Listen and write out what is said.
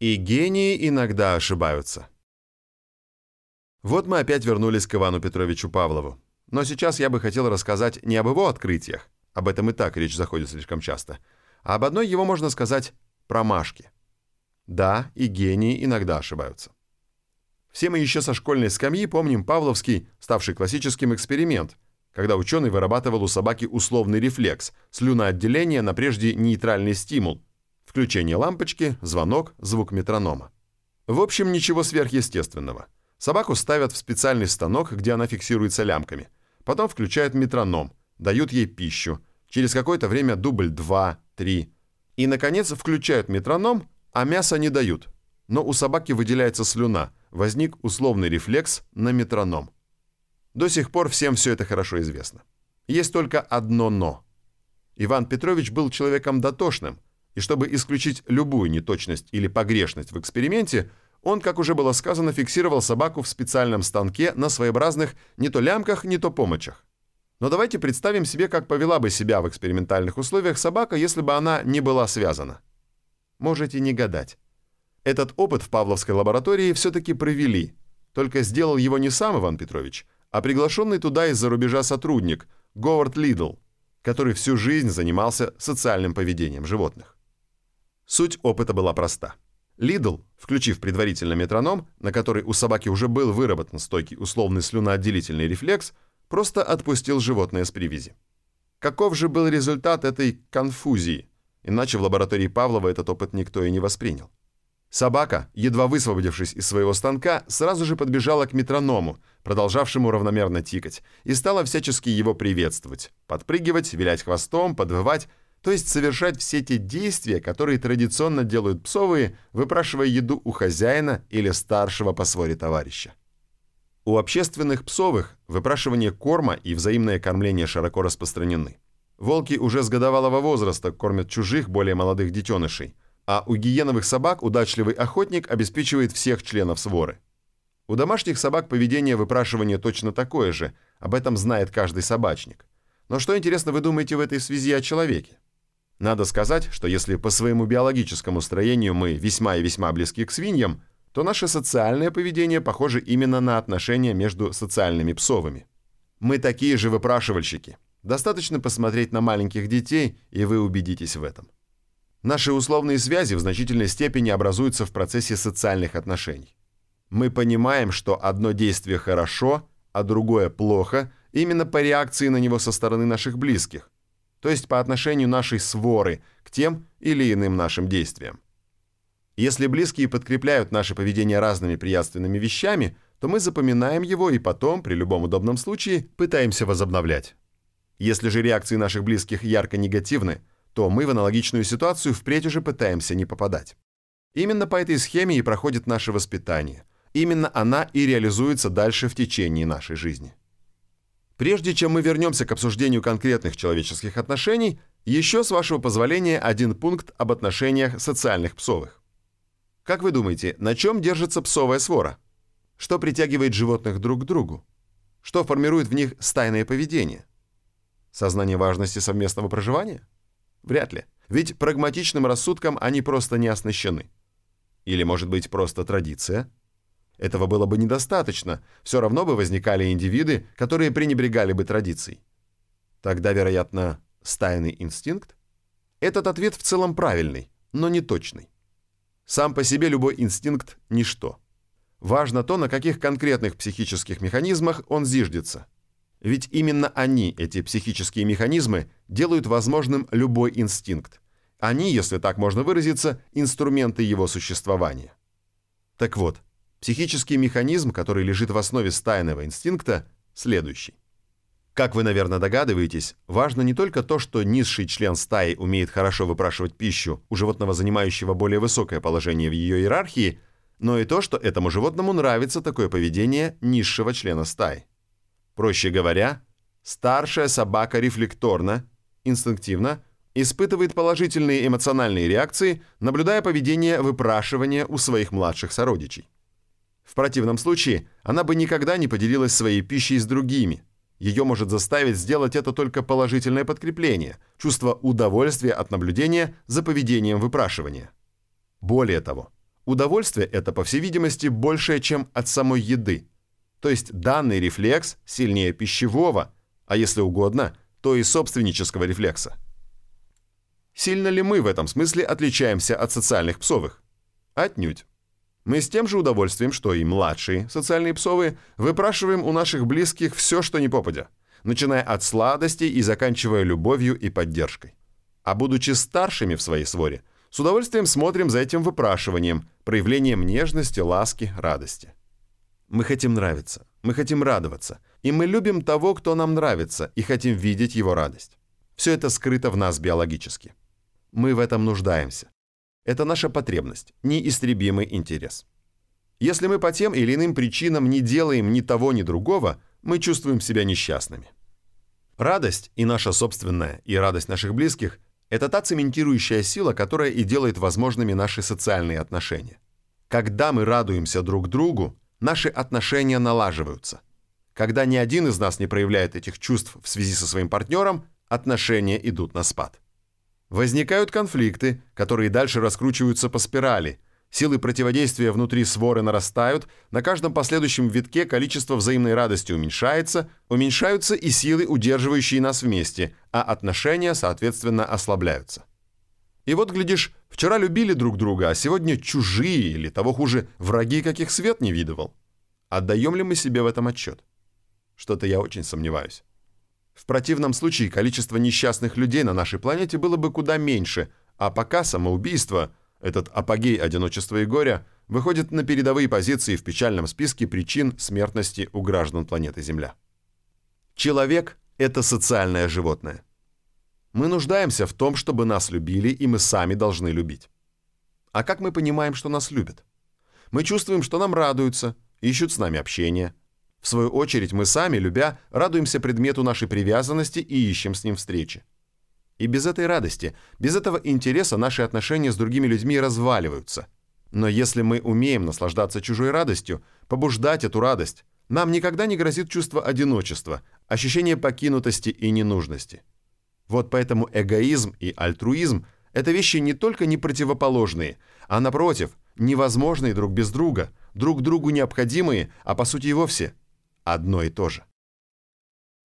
И гении иногда ошибаются. Вот мы опять вернулись к Ивану Петровичу Павлову. Но сейчас я бы хотел рассказать не об его открытиях, об этом и так речь заходит слишком часто, а об одной его, можно сказать, промашке. Да, и гении иногда ошибаются. Все мы еще со школьной скамьи помним Павловский, ставший классическим эксперимент, когда ученый вырабатывал у собаки условный рефлекс, слюноотделение на прежде нейтральный стимул – Включение лампочки, звонок, звук метронома. В общем, ничего сверхъестественного. Собаку ставят в специальный станок, где она фиксируется лямками. Потом включают метроном, дают ей пищу. Через какое-то время дубль 2, 3. И, наконец, включают метроном, а мясо не дают. Но у собаки выделяется слюна. Возник условный рефлекс на метроном. До сих пор всем все это хорошо известно. Есть только одно «но». Иван Петрович был человеком дотошным – и чтобы исключить любую неточность или погрешность в эксперименте, он, как уже было сказано, фиксировал собаку в специальном станке на своеобразных не то лямках, не то помочах. Но давайте представим себе, как повела бы себя в экспериментальных условиях собака, если бы она не была связана. Можете не гадать. Этот опыт в Павловской лаборатории все-таки провели, только сделал его не сам Иван Петрович, а приглашенный туда из-за рубежа сотрудник Говард Лидл, который всю жизнь занимался социальным поведением животных. Суть опыта была проста. Лидл, включив предварительно метроном, на который у собаки уже был выработан стойкий условный слюноотделительный рефлекс, просто отпустил животное с привязи. Каков же был результат этой конфузии? Иначе в лаборатории Павлова этот опыт никто и не воспринял. Собака, едва высвободившись из своего станка, сразу же подбежала к метроному, продолжавшему равномерно тикать, и стала всячески его приветствовать, подпрыгивать, вилять хвостом, подвывать, то есть совершать все те действия, которые традиционно делают псовые, выпрашивая еду у хозяина или старшего по своре товарища. У общественных псовых выпрашивание корма и взаимное кормление широко распространены. Волки уже с годовалого возраста кормят чужих, более молодых детенышей, а у гиеновых собак удачливый охотник обеспечивает всех членов своры. У домашних собак поведение выпрашивания точно такое же, об этом знает каждый собачник. Но что интересно вы думаете в этой связи о человеке? Надо сказать, что если по своему биологическому строению мы весьма и весьма близки к свиньям, то наше социальное поведение похоже именно на отношения между социальными псовыми. Мы такие же выпрашивальщики. Достаточно посмотреть на маленьких детей, и вы убедитесь в этом. Наши условные связи в значительной степени образуются в процессе социальных отношений. Мы понимаем, что одно действие хорошо, а другое плохо, именно по реакции на него со стороны наших близких, то есть по отношению нашей своры к тем или иным нашим действиям. Если близкие подкрепляют наше поведение разными приятственными вещами, то мы запоминаем его и потом, при любом удобном случае, пытаемся возобновлять. Если же реакции наших близких ярко негативны, то мы в аналогичную ситуацию впредь уже пытаемся не попадать. Именно по этой схеме и проходит наше воспитание. Именно она и реализуется дальше в течение нашей жизни. Прежде чем мы вернемся к обсуждению конкретных человеческих отношений, еще, с вашего позволения, один пункт об отношениях социальных псовых. Как вы думаете, на чем держится псовая свора? Что притягивает животных друг к другу? Что формирует в них стайное поведение? Сознание важности совместного проживания? Вряд ли. Ведь прагматичным рассудком они просто не оснащены. Или, может быть, просто традиция – этого было бы недостаточно, все равно бы возникали индивиды, которые пренебрегали бы традицией. Тогда, вероятно, стайный инстинкт? Этот ответ в целом правильный, но не точный. Сам по себе любой инстинкт – ничто. Важно то, на каких конкретных психических механизмах он зиждется. Ведь именно они, эти психические механизмы, делают возможным любой инстинкт. Они, если так можно выразиться, инструменты его существования. Так вот, Психический механизм, который лежит в основе стайного инстинкта, следующий. Как вы, наверное, догадываетесь, важно не только то, что низший член стаи умеет хорошо выпрашивать пищу у животного, занимающего более высокое положение в ее иерархии, но и то, что этому животному нравится такое поведение низшего члена стаи. Проще говоря, старшая собака рефлекторно, инстинктивно испытывает положительные эмоциональные реакции, наблюдая поведение выпрашивания у своих младших сородичей. В противном случае она бы никогда не поделилась своей пищей с другими. Ее может заставить сделать это только положительное подкрепление, чувство удовольствия от наблюдения за поведением выпрашивания. Более того, Удовольствие это, по всей видимости, большее, чем от самой еды. То есть данный рефлекс сильнее пищевого, а если угодно, то и собственнического рефлекса. Сильно ли мы в этом смысле отличаемся от социальных псовых? Отнюдь. Мы с тем же удовольствием, что и младшие социальные псовые, выпрашиваем у наших близких все, что не попадя, начиная от сладостей и заканчивая любовью и поддержкой. А будучи старшими в своей своре, с удовольствием смотрим за этим выпрашиванием, проявлением нежности, ласки, радости. Мы хотим нравиться, мы хотим радоваться, и мы любим того, кто нам нравится, и хотим видеть его радость. Все это скрыто в нас биологически. Мы в этом нуждаемся. Это наша потребность, неистребимый интерес. Если мы по тем или иным причинам не делаем ни того, ни другого, мы чувствуем себя несчастными. Радость и наша собственная, и радость наших близких – это та цементирующая сила, которая и делает возможными наши социальные отношения. Когда мы радуемся друг другу, наши отношения налаживаются. Когда ни один из нас не проявляет этих чувств в связи со своим партнером, отношения идут на спад. Возникают конфликты, которые дальше раскручиваются по спирали – Силы противодействия внутри своры нарастают, на каждом последующем витке количество взаимной радости уменьшается, уменьшаются и силы, удерживающие нас вместе, а отношения, соответственно, ослабляются. И вот, глядишь, вчера любили друг друга, а сегодня чужие или, того хуже, враги, каких свет не видывал. Отдаем ли мы себе в этом отчет? Что-то я очень сомневаюсь. В противном случае количество несчастных людей на нашей планете было бы куда меньше, а пока самоубийство – этот апогей одиночества и горя выходит на передовые позиции в печальном списке причин смертности у граждан планеты Земля. Человек – это социальное животное. Мы нуждаемся в том, чтобы нас любили, и мы сами должны любить. А как мы понимаем, что нас любят? Мы чувствуем, что нам радуются, ищут с нами общения. В свою очередь, мы сами, любя, радуемся предмету нашей привязанности и ищем с ним встречи. И без этой радости, без этого интереса наши отношения с другими людьми разваливаются. Но если мы умеем наслаждаться чужой радостью, побуждать эту радость, нам никогда не грозит чувство одиночества, ощущение покинутости и ненужности. Вот поэтому эгоизм и альтруизм – это вещи не только не противоположные, а напротив, невозможные друг без друга, друг другу необходимые, а по сути и вовсе одно и то же.